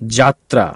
যাত্রা